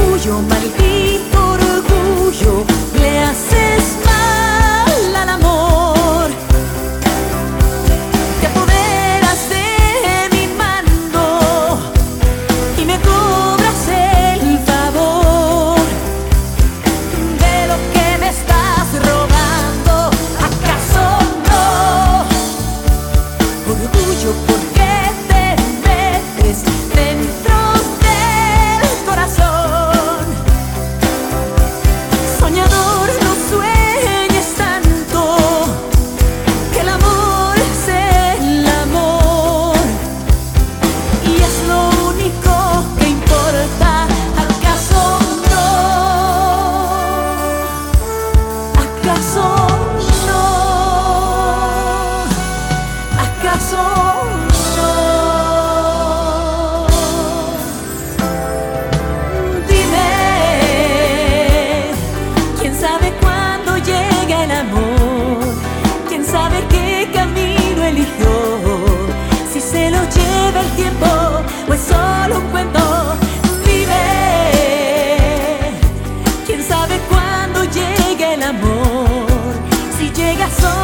orgullo, maldito orgullo. garçon garçom.